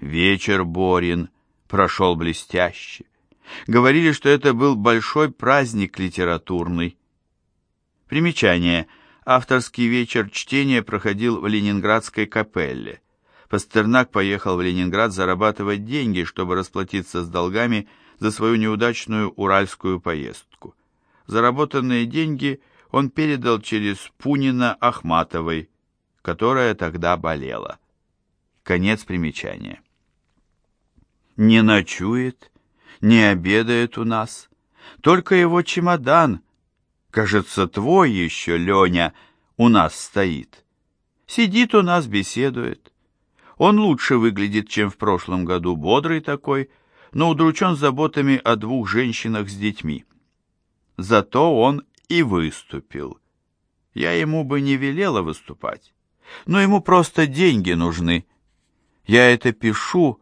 Вечер Борин прошел блестяще. Говорили, что это был большой праздник литературный. Примечание. Авторский вечер чтения проходил в Ленинградской капелле. Пастернак поехал в Ленинград зарабатывать деньги, чтобы расплатиться с долгами за свою неудачную уральскую поездку. Заработанные деньги он передал через Пунина Ахматовой, которая тогда болела. Конец примечания. Не ночует, не обедает у нас, только его чемодан, кажется, твой еще, Леня, у нас стоит. Сидит у нас, беседует. Он лучше выглядит, чем в прошлом году, бодрый такой, но удручен заботами о двух женщинах с детьми. Зато он и выступил. Я ему бы не велела выступать, но ему просто деньги нужны. Я это пишу,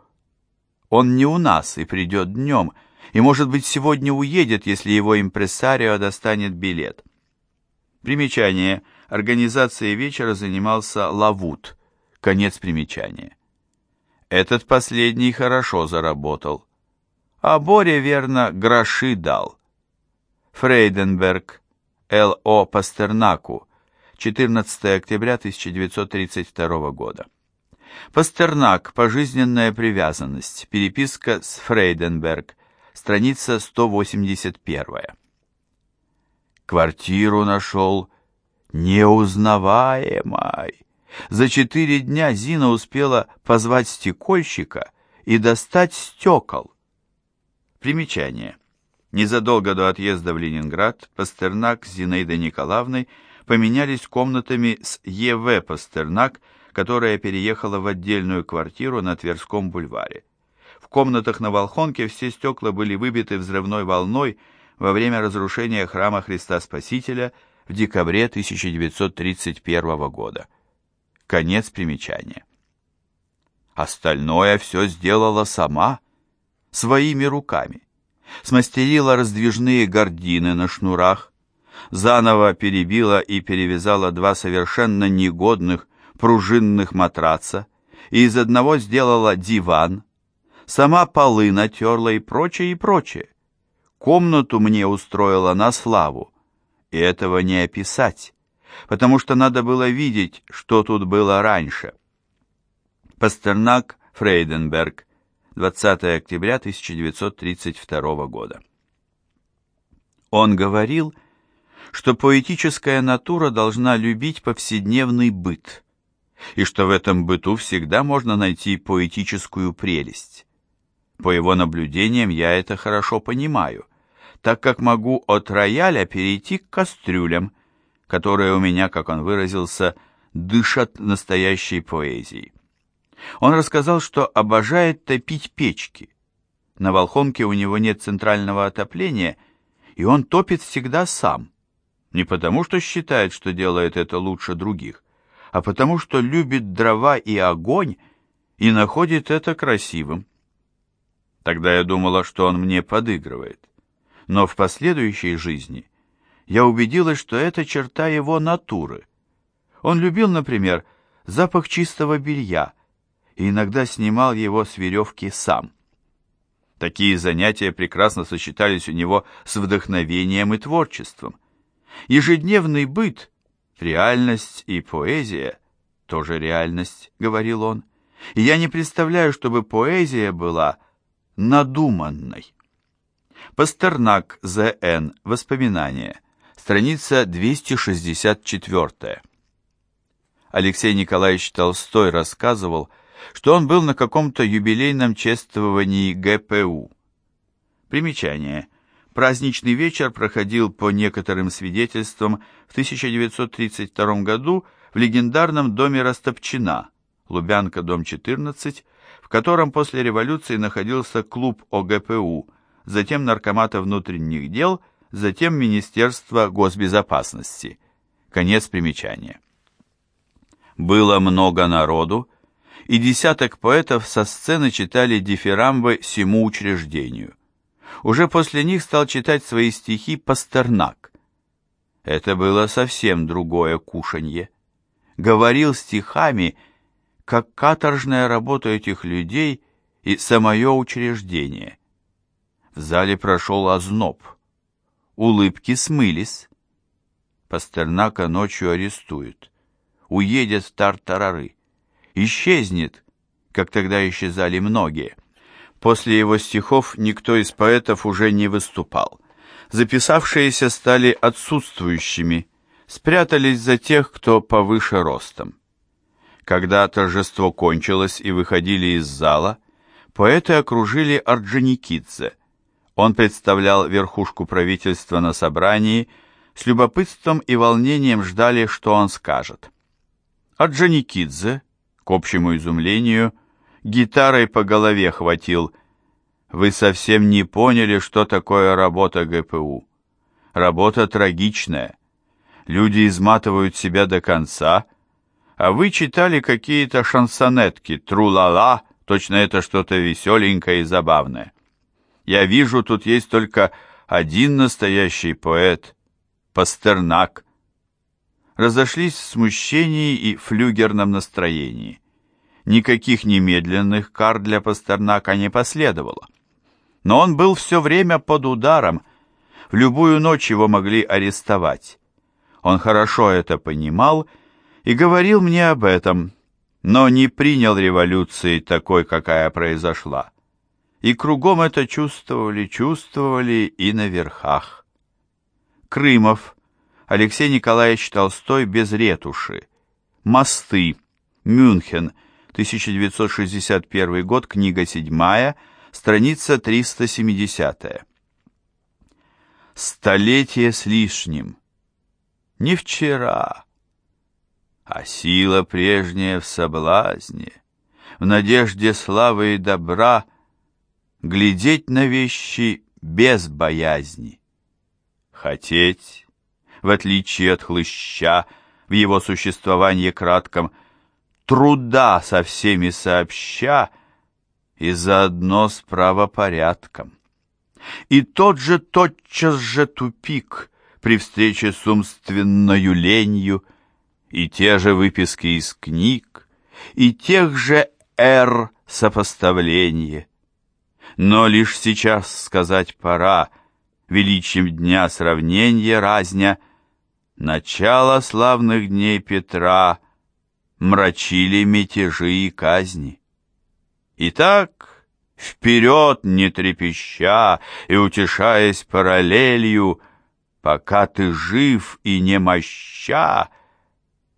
он не у нас и придет днем, и, может быть, сегодня уедет, если его импресарио достанет билет. Примечание. Организацией вечера занимался Лавут. Конец примечания. Этот последний хорошо заработал. А Боря, верно, гроши дал. Фрейденберг, Л.О. Пастернаку, 14 октября 1932 года. Пастернак. Пожизненная привязанность. Переписка с Фрейденберг. Страница 181. Квартиру нашел неузнаваемой. За четыре дня Зина успела позвать стекольщика и достать стекол. Примечание. Незадолго до отъезда в Ленинград Пастернак с Зинаидой Николаевной поменялись комнатами с Е.В. Пастернак, которая переехала в отдельную квартиру на Тверском бульваре. В комнатах на Волхонке все стекла были выбиты взрывной волной во время разрушения храма Христа Спасителя в декабре 1931 года. Конец примечания. Остальное все сделала сама, своими руками. Смастерила раздвижные гардины на шнурах, заново перебила и перевязала два совершенно негодных пружинных матраца и из одного сделала диван, сама полы натерла и прочее, и прочее. Комнату мне устроила на славу, и этого не описать потому что надо было видеть, что тут было раньше. Пастернак, Фрейденберг, 20 октября 1932 года. Он говорил, что поэтическая натура должна любить повседневный быт, и что в этом быту всегда можно найти поэтическую прелесть. По его наблюдениям я это хорошо понимаю, так как могу от рояля перейти к кастрюлям, которые у меня, как он выразился, дышат настоящей поэзией. Он рассказал, что обожает топить печки. На Волхонке у него нет центрального отопления, и он топит всегда сам. Не потому, что считает, что делает это лучше других, а потому, что любит дрова и огонь и находит это красивым. Тогда я думала, что он мне подыгрывает. Но в последующей жизни я убедилась, что это черта его натуры. Он любил, например, запах чистого белья и иногда снимал его с веревки сам. Такие занятия прекрасно сочетались у него с вдохновением и творчеством. Ежедневный быт, реальность и поэзия — тоже реальность, — говорил он. И я не представляю, чтобы поэзия была надуманной. Пастернак, З.Н. Воспоминания. Страница 264. Алексей Николаевич Толстой рассказывал, что он был на каком-то юбилейном чествовании ГПУ. Примечание. Праздничный вечер проходил по некоторым свидетельствам в 1932 году в легендарном доме Растопчина, Лубянка, дом 14, в котором после революции находился клуб ОГПУ, затем Наркомата внутренних дел – затем Министерство госбезопасности. Конец примечания. Было много народу, и десяток поэтов со сцены читали дифирамбы всему учреждению. Уже после них стал читать свои стихи Пастернак. Это было совсем другое кушанье. Говорил стихами, как каторжная работа этих людей – и самое учреждение. В зале прошел озноб. Улыбки смылись. Пастернака ночью арестуют. Уедет в Тартарары. Исчезнет, как тогда исчезали многие. После его стихов никто из поэтов уже не выступал. Записавшиеся стали отсутствующими, спрятались за тех, кто повыше ростом. Когда торжество кончилось и выходили из зала, поэты окружили Орджоникидзе. Он представлял верхушку правительства на собрании, с любопытством и волнением ждали, что он скажет. Орджоникидзе, к общему изумлению, гитарой по голове хватил. Вы совсем не поняли, что такое работа ГПУ. Работа трагичная. Люди изматывают себя до конца, а вы читали какие-то шансонетки, тру-ла-ла, точно это что-то веселенькое и забавное. Я вижу, тут есть только один настоящий поэт — Пастернак. Разошлись в смущении и флюгерном настроении. Никаких немедленных кар для Пастернака не последовало. Но он был все время под ударом, в любую ночь его могли арестовать. Он хорошо это понимал и, говорил мне об этом, но не принял революции такой, какая произошла. И кругом это чувствовали, чувствовали и на верхах. Крымов, Алексей Николаевич Толстой без ретуши. Мосты, Мюнхен, 1961 год, книга 7, страница 370. Столетие с лишним. Не вчера, а сила прежняя в соблазне, в надежде славы и добра, глядеть на вещи без боязни. Хотеть, в отличие от хлыща, в его существовании кратком, труда со всеми сообща и заодно с правопорядком. И тот же тотчас же тупик при встрече с умственною ленью — и те же выписки из книг, и тех же «р» сопоставление. Но лишь сейчас сказать пора, величием дня сравнения разня, начало славных дней Петра мрачили мятежи и казни. Итак, вперед, не трепеща и утешаясь параллелью, пока ты жив и не моща,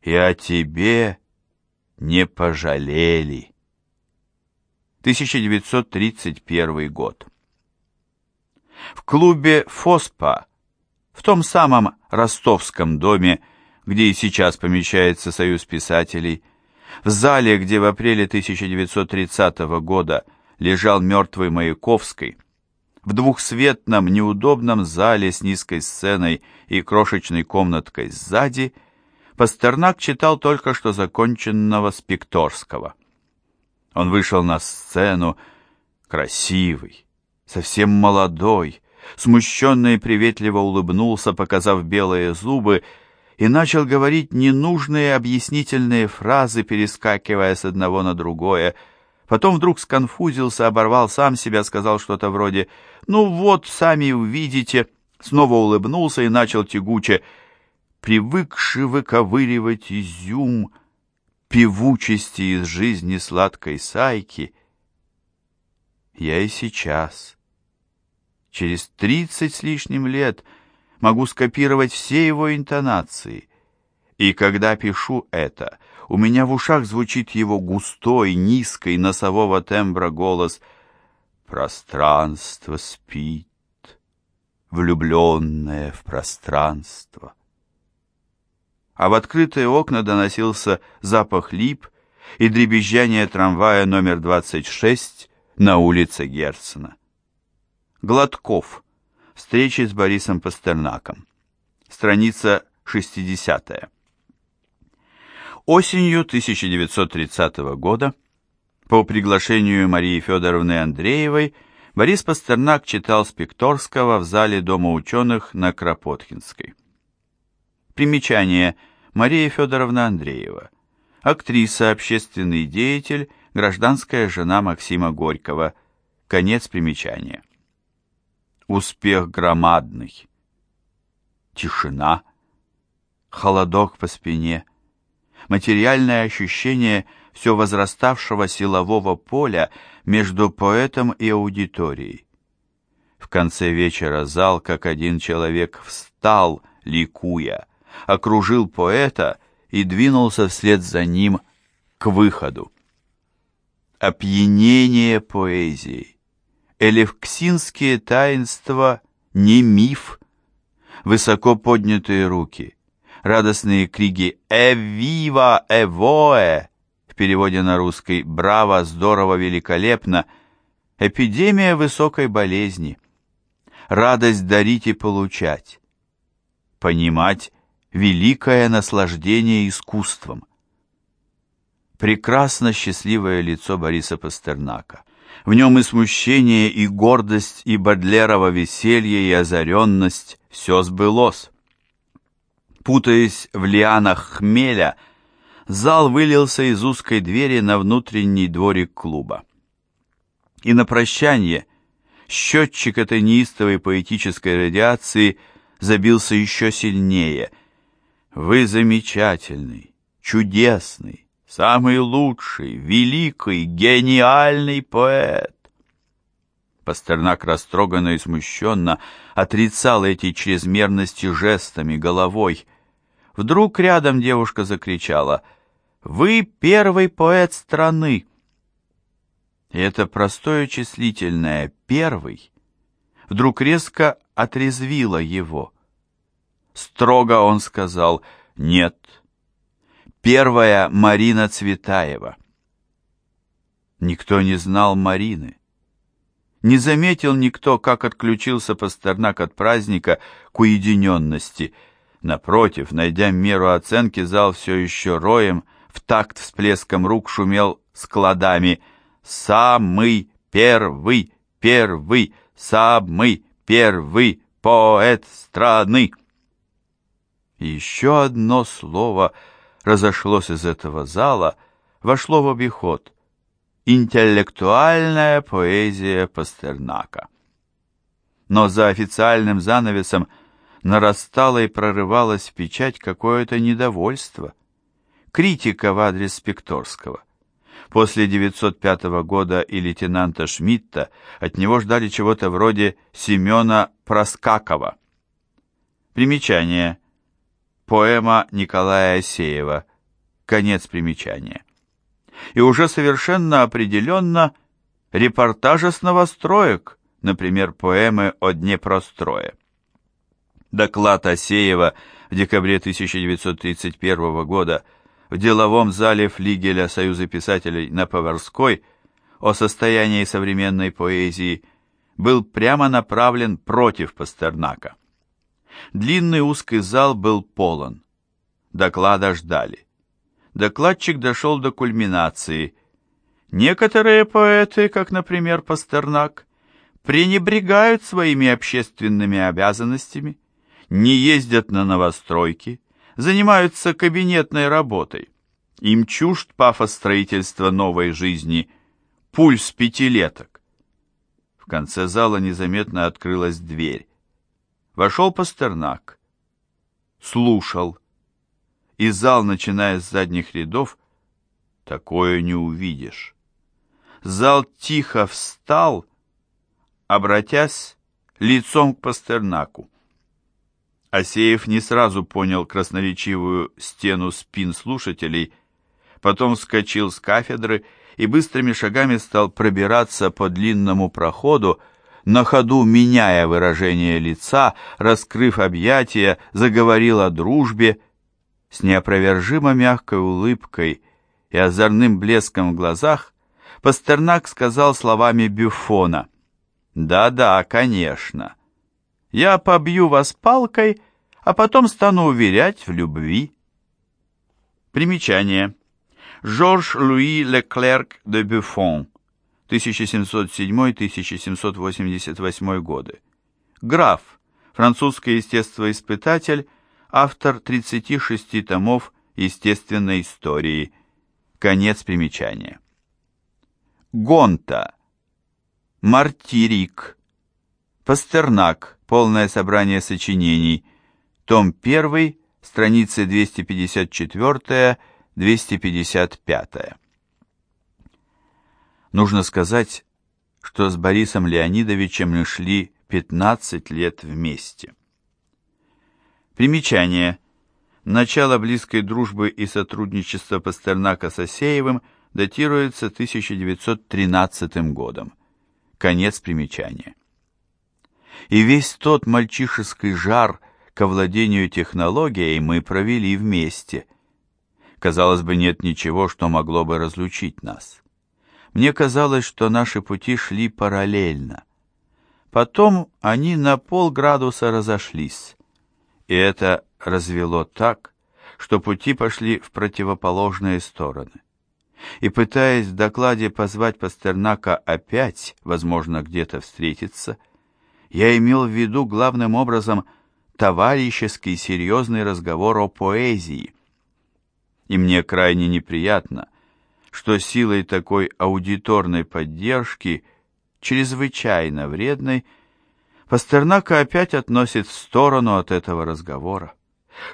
и о тебе не пожалели. 1931 год. В клубе «Фоспа», в том самом ростовском доме, где и сейчас помещается Союз писателей, в зале, где в апреле 1930 года лежал мертвый Маяковский, в двухсветном неудобном зале с низкой сценой и крошечной комнаткой сзади – Пастернак читал только что законченного Спекторского. Он вышел на сцену, красивый, совсем молодой, смущенно и приветливо улыбнулся, показав белые зубы, и начал говорить ненужные объяснительные фразы, перескакивая с одного на другое. Потом вдруг сконфузился, оборвал сам себя, сказал что-то вроде «Ну вот, сами увидите», снова улыбнулся и начал тягуче привыкший выковыривать изюм певучести из жизни сладкой сайки, я и сейчас, через тридцать с лишним лет, могу скопировать все его интонации, и когда пишу это, у меня в ушах звучит его густой, низкий, носового тембра голос «Пространство спит, влюбленное в пространство» а в открытые окна доносился запах лип и дребезжание трамвая номер 26 на улице Герцена. Гладков. Встречи с Борисом Пастернаком. Страница 60. Осенью 1930 года по приглашению Марии Федоровны Андреевой Борис Пастернак читал Спекторского в зале Дома ученых на Кропоткинской. Примечание. Мария Федоровна Андреева. Актриса, общественный деятель, гражданская жена Максима Горького. Конец примечания. Успех громадный. Тишина, холодок по спине, материальное ощущение все возраставшего силового поля между поэтом и аудиторией. В конце вечера зал, как один человек, встал, ликуя, окружил поэта и двинулся вслед за ним к выходу. Опьянение поэзией. Элевксинские таинства не миф. Высоко поднятые руки, радостные крики «Эвива! Эвоэ!» в переводе на русский «Браво! Здорово! Великолепно!» Эпидемия высокой болезни. Радость дарить и получать. Понимать великое наслаждение искусством. Прекрасно счастливое лицо Бориса Пастернака. В нем и смущение, и гордость, и Бодлерово веселье, и озаренность – все сбылось. Путаясь в лианах хмеля, зал вылился из узкой двери на внутренний дворик клуба. И на прощание счетчик этой неистовой поэтической радиации забился еще сильнее. «Вы замечательный, чудесный, самый лучший, великий, гениальный поэт. Пастернак растроганно и смущенно отрицал эти чрезмерности жестами, головой. Вдруг рядом девушка закричала «Вы первый поэт страны!» И это простое числительное «первый» вдруг резко отрезвило его. Строго он сказал «Нет, Первая Марина Цветаева. Никто не знал Марины. Не заметил никто, как отключился Пастернак от праздника к уединенности. Напротив, найдя меру оценки, зал все еще роем, в такт всплеском рук шумел складами «Самый первый, первый, самый первый поэт страны». еще одно слово — разошлось из этого зала, вошло в обиход. Интеллектуальная поэзия Пастернака. Но за официальным занавесом нарастало и прорывалось в печать какое-то недовольство. Критика в адрес Спекторского. После 905 года и лейтенанта Шмидта от него ждали чего-то вроде Семена Проскакова. Примечание – Поэма Николая Асеева. Конец примечания. И уже совершенно определенно репортажи с новостроек, например, поэмы о Днепрострое. Доклад Асеева в декабре 1931 года в деловом зале флигеля Союза писателей на Поварской о состоянии современной поэзии был прямо направлен против Пастернака. Длинный узкий зал был полон. Доклада ждали. Докладчик дошел до кульминации. Некоторые поэты, как, например, Пастернак, пренебрегают своими общественными обязанностями, не ездят на новостройки, занимаются кабинетной работой. Им чужд пафос строительства новой жизни, пульс пятилеток. В конце зала незаметно открылась дверь. Вошел Пастернак. Слушал. И зал, начиная с задних рядов, такое не увидишь. Зал тихо встал, обратясь лицом к Пастернаку. Асеев не сразу понял красноречивую стену спин слушателей, потом вскочил с кафедры и быстрыми шагами стал пробираться по длинному проходу, на ходу меняя выражение лица, раскрыв объятия, заговорил о дружбе, с неопровержимо мягкой улыбкой и озорным блеском в глазах, Пастернак сказал словами Бюфона, «Да-да, конечно. Я побью вас палкой, а потом стану уверять в любви». Примечание. Жорж Луи Леклерк де Бюфон 1707-1788 годы. Граф, французский естествоиспытатель, автор 36 томов естественной истории. Конец примечания. Гонта, Мартирик, Пастернак, полное собрание сочинений, том 1, страницы 254-255. Нужно сказать, что с Борисом Леонидовичем мы шли 15 лет вместе. Примечание. Начало близкой дружбы и сотрудничества Пастернака с Осеевым датируется 1913 годом. Конец примечания. И весь тот мальчишеский жар к овладению технологией мы провели вместе. Казалось бы, нет ничего, что могло бы разлучить нас. Мне казалось, что наши пути шли параллельно. Потом они на полградуса разошлись, и это развело так, что пути пошли в противоположные стороны. И пытаясь в докладе позвать Пастернака опять, возможно, где-то встретиться, я имел в виду главным образом товарищеский серьезный разговор о поэзии. И мне крайне неприятно, что силой такой аудиторной поддержки, чрезвычайно вредной, Пастернака опять относит в сторону от этого разговора,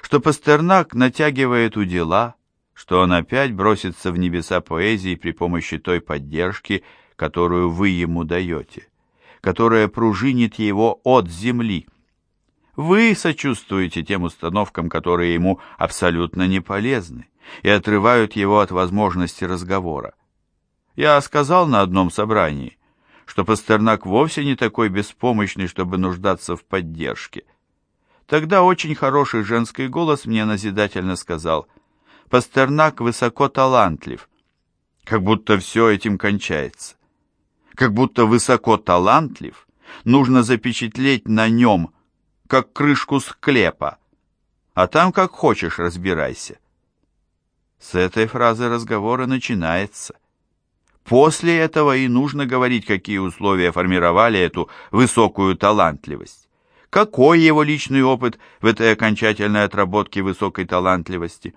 что Пастернак натягивает у дела, что он опять бросится в небеса поэзии при помощи той поддержки, которую вы ему даете, которая пружинит его от земли. Вы сочувствуете тем установкам, которые ему абсолютно не полезны и отрывают его от возможности разговора. Я сказал на одном собрании, что Пастернак вовсе не такой беспомощный, чтобы нуждаться в поддержке. Тогда очень хороший женский голос мне назидательно сказал, «Пастернак высоко талантлив». Как будто все этим кончается. Как будто высоко талантлив нужно запечатлеть на нем, как крышку склепа, а там как хочешь разбирайся. С этой фразы разговор и начинается. После этого и нужно говорить, какие условия формировали эту высокую талантливость. Какой его личный опыт в этой окончательной отработке высокой талантливости?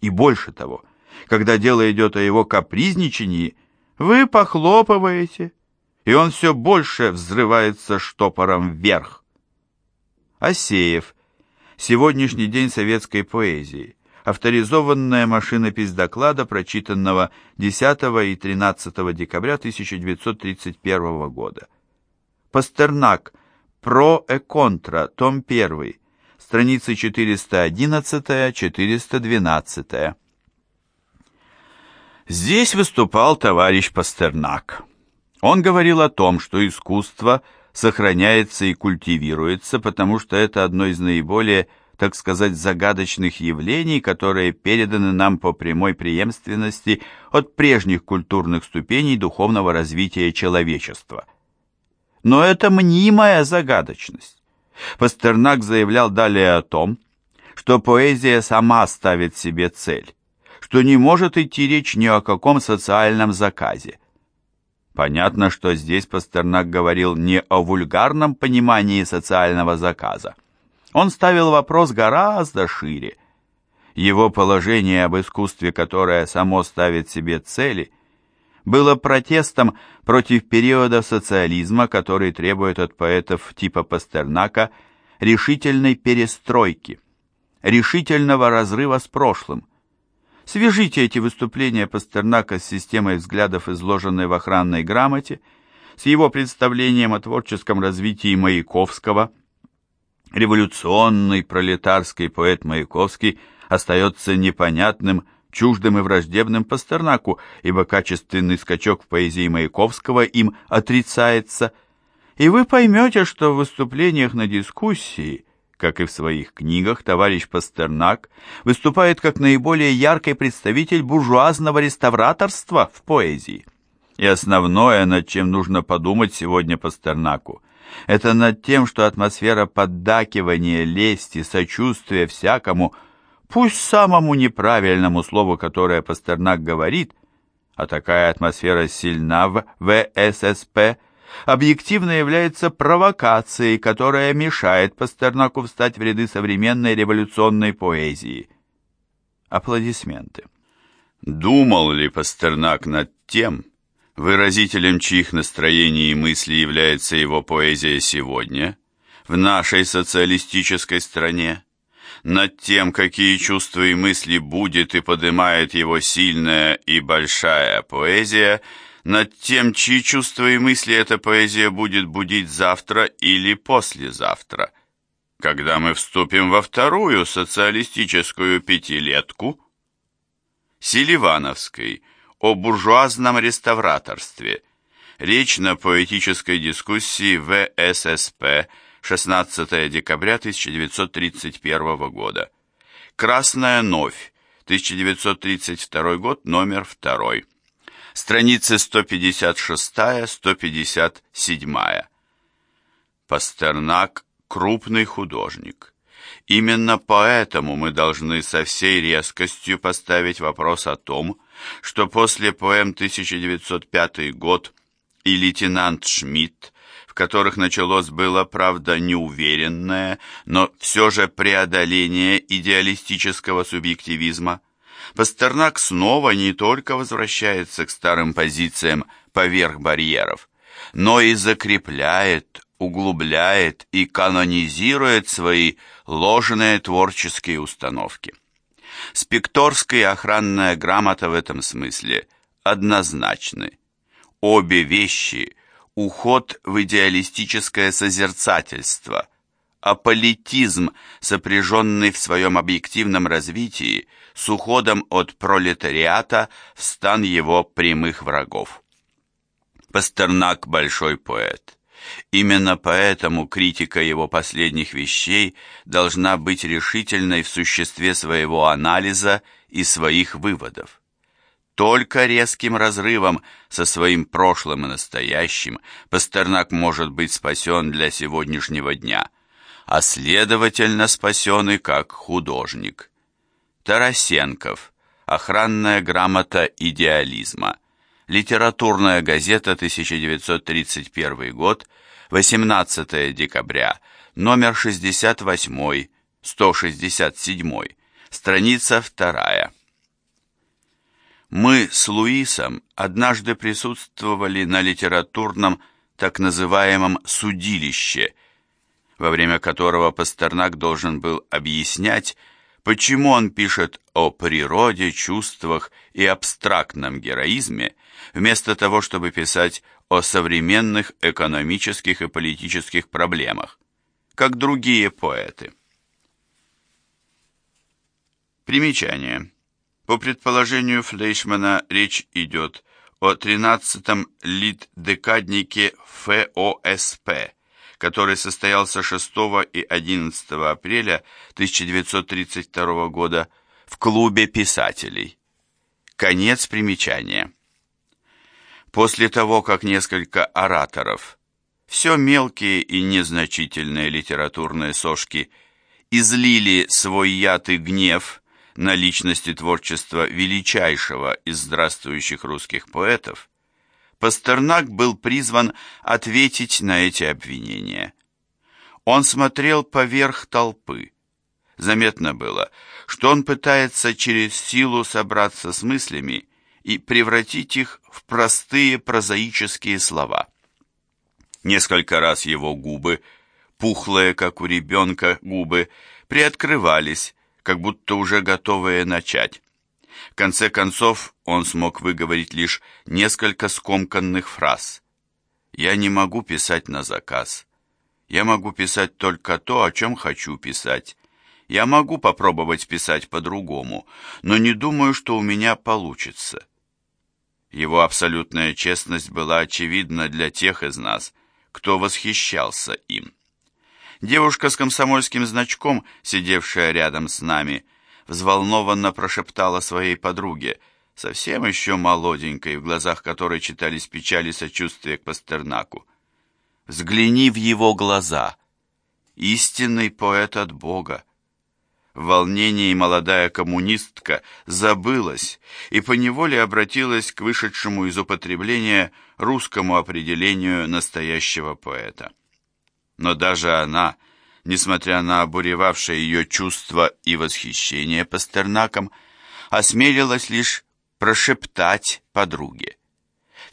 И больше того, когда дело идет о его капризничании, вы похлопываете, и он все больше взрывается штопором вверх. Асеев. Сегодняшний день советской поэзии авторизованная машинопись доклада, прочитанного 10 и 13 декабря 1931 года. Пастернак. Про и контра. Том 1. Страницы 411-412. Здесь выступал товарищ Пастернак. Он говорил о том, что искусство сохраняется и культивируется, потому что это одно из наиболее так сказать, загадочных явлений, которые переданы нам по прямой преемственности от прежних культурных ступеней духовного развития человечества. Но это мнимая загадочность. Пастернак заявлял далее о том, что поэзия сама ставит себе цель, что не может идти речь ни о каком социальном заказе. Понятно, что здесь Пастернак говорил не о вульгарном понимании социального заказа, он ставил вопрос гораздо шире. Его положение об искусстве, которое само ставит себе цели, было протестом против периода социализма, который требует от поэтов типа Пастернака решительной перестройки, решительного разрыва с прошлым. Свяжите эти выступления Пастернака с системой взглядов, изложенной в охранной грамоте, с его представлением о творческом развитии Маяковского – революционный пролетарский поэт Маяковский остается непонятным, чуждым и враждебным Пастернаку, ибо качественный скачок в поэзии Маяковского им отрицается. И вы поймете, что в выступлениях на дискуссии, как и в своих книгах, товарищ Пастернак выступает как наиболее яркий представитель буржуазного реставраторства в поэзии. И основное, над чем нужно подумать сегодня Пастернаку – это над тем, что атмосфера поддакивания, лести, сочувствия всякому, пусть самому неправильному слову, которое Пастернак говорит, а такая атмосфера сильна в ВССП, объективно является провокацией, которая мешает Пастернаку встать в ряды современной революционной поэзии. Аплодисменты. Думал ли Пастернак над тем, Выразителем чьих настроений и мыслей является его поэзия сегодня, в нашей социалистической стране, над тем, какие чувства и мысли будет и поднимает его сильная и большая поэзия, над тем, чьи чувства и мысли эта поэзия будет будить завтра или послезавтра. Когда мы вступим во вторую социалистическую пятилетку, Селивановской, о буржуазном реставраторстве, речь на поэтической дискуссии в ССП 16 декабря 1931 года. Красная новь, 1932 год, номер 2. Страницы 156-157. Пастернак – крупный художник. Именно поэтому мы должны со всей резкостью поставить вопрос о том, что после поэм 1905 год и лейтенант Шмидт в которых началось было, правда, неуверенное, но все же преодоление идеалистического субъективизма, Пастернак снова не только возвращается к старым позициям поверх барьеров, но и закрепляет, углубляет и канонизирует свои ложные творческие установки. Спекторская охранная грамота в этом смысле однозначны. Обе вещи уход в идеалистическое созерцательство, аполитизм, сопряженный в своем объективном развитии с уходом от пролетариата в стан его прямых врагов. Пастернак – большой поэт. Именно поэтому критика его последних вещей должна быть решительной в существе своего анализа и своих выводов. Только резким разрывом со своим прошлым и настоящим Пастернак может быть спасен для сегодняшнего дня, а следовательно спасен и как художник. Тарасенков. Охранная грамота идеализма. Литературная газета, 1931 год, 18 декабря, номер 68, 167, страница 2. Мы с Луисом однажды присутствовали на литературном так называемом «судилище», во время которого Пастернак должен был объяснять, почему он пишет о природе, чувствах и абстрактном героизме, вместо того, чтобы писать о современных экономических и политических проблемах, как другие поэты. Примечание. По предположению Флейшмана, речь идет о 13-м литдекаднике ФОСП, который состоялся 6 и 11 апреля 1932 года в клубе писателей. Конец примечания. После того, как несколько ораторов, все мелкие и незначительные литературные сошки, излили свой яд и гнев на личности творчества величайшего из здравствующих русских поэтов, Пастернак был призван ответить на эти обвинения. Он смотрел поверх толпы. Заметно было, что он пытается через силу собраться с мыслями и превратить их в простые прозаические слова. Несколько раз его губы, пухлые, как у ребенка, губы, приоткрывались, как будто уже готовые начать. В конце концов, он смог выговорить лишь несколько скомканных фраз. «Я не могу писать на заказ. Я могу писать только то, о чем хочу писать. Я могу попробовать писать по-другому, но не думаю, что у меня получится». Его абсолютная честность была очевидна для тех из нас, кто восхищался им. Девушка с комсомольским значком, сидевшая рядом с нами, взволнованно прошептала своей подруге, совсем еще молоденькой, в глазах которой читались печаль и сочувствие к Пастернаку. «Взгляни в его глаза! Истинный поэт от Бога!» В волнении молодая коммунистка забылась и поневоле обратилась к вышедшему из употребления русскому определению настоящего поэта но даже она, несмотря на обуревавшее ее чувство и восхищение Пастернаком, осмелилась лишь прошептать подруге.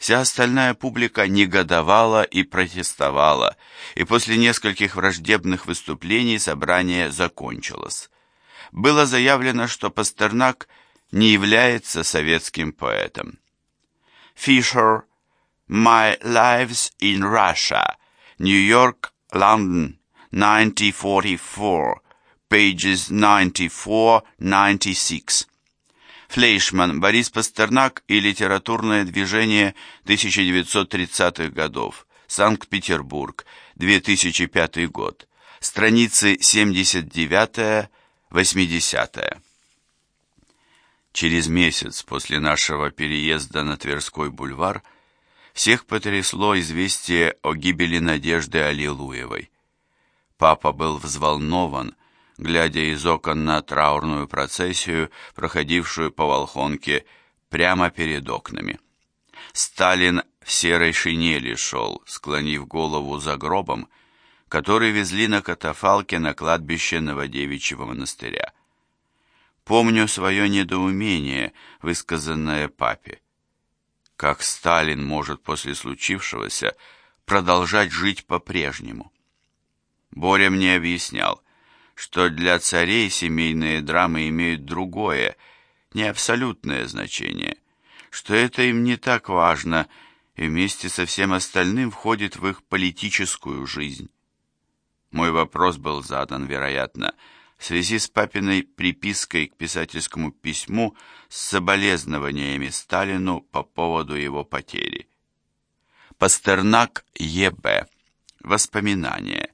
Вся остальная публика негодовала и протестовала, и после нескольких враждебных выступлений собрание закончилось. Было заявлено, что Пастернак не является советским поэтом. Фишер My Lives in Russia, York, London, 1944, pages 94-96. Флейшман, Борис Пастернак и литературное движение 1930-х годов. Санкт-Петербург, 2005 год. Страницы 79-80. Через месяц после нашего переезда на Тверской бульвар всех потрясло известие о гибели Надежды Аллилуевой. Папа был взволнован, глядя из окон на траурную процессию, проходившую по Волхонке прямо перед окнами. Сталин в серой шинели шел, склонив голову за гробом, который везли на катафалке на кладбище Новодевичьего монастыря. Помню свое недоумение, высказанное папе. Как Сталин может после случившегося продолжать жить по-прежнему? Боря мне объяснял, что для царей семейные драмы имеют другое, не абсолютное значение, что это им не так важно и вместе со всем остальным входит в их политическую жизнь. Мой вопрос был задан, вероятно, в связи с папиной припиской к писательскому письму с соболезнованиями Сталину по поводу его потери. Пастернак Е.Б. Воспоминания.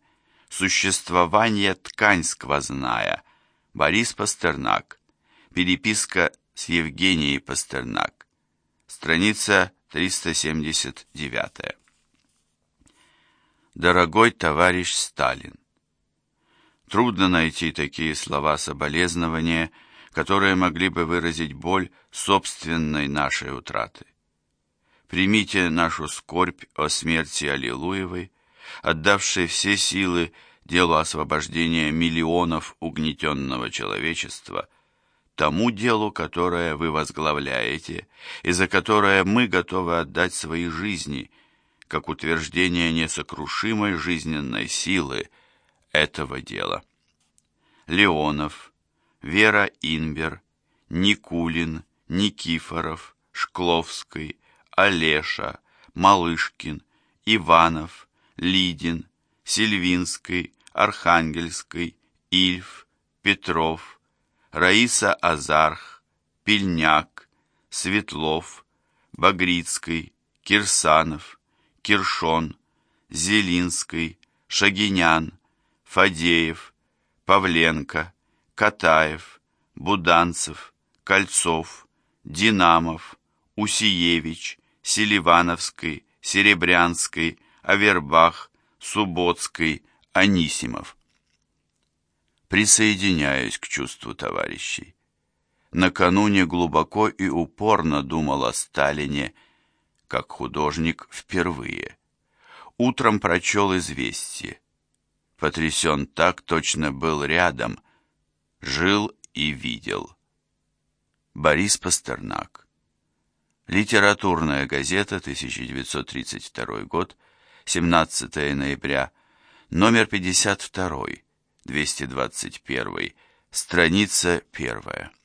Существование ткань сквозная. Борис Пастернак. Переписка с Евгенией Пастернак. Страница 379. Дорогой товарищ Сталин, трудно найти такие слова соболезнования, которые могли бы выразить боль собственной нашей утраты. Примите нашу скорбь о смерти Аллилуевой, отдавший все силы делу освобождения миллионов угнетенного человечества, тому делу, которое вы возглавляете, и за которое мы готовы отдать свои жизни, как утверждение несокрушимой жизненной силы этого дела. Леонов, Вера Инбер, Никулин, Никифоров, Шкловский, Олеша, Малышкин, Иванов, Лидин, Сильвинский, Архангельский, Ильф, Петров, Раиса Азарх, Пельняк, Светлов, Багрицкий, Кирсанов, Киршон, Зелинский, Шагинян, Фадеев, Павленко, Катаев, Буданцев, Кольцов, Динамов, Усиевич, Селивановский, Серебрянский, Авербах, Субботский, Анисимов. Присоединяюсь к чувству товарищей. Накануне глубоко и упорно думал о Сталине, как художник впервые. Утром прочел известие. Потрясен так, точно был рядом, жил и видел. Борис Пастернак. Литературная газета, 1932 год, 17 ноября, номер 52, 221, страница 1.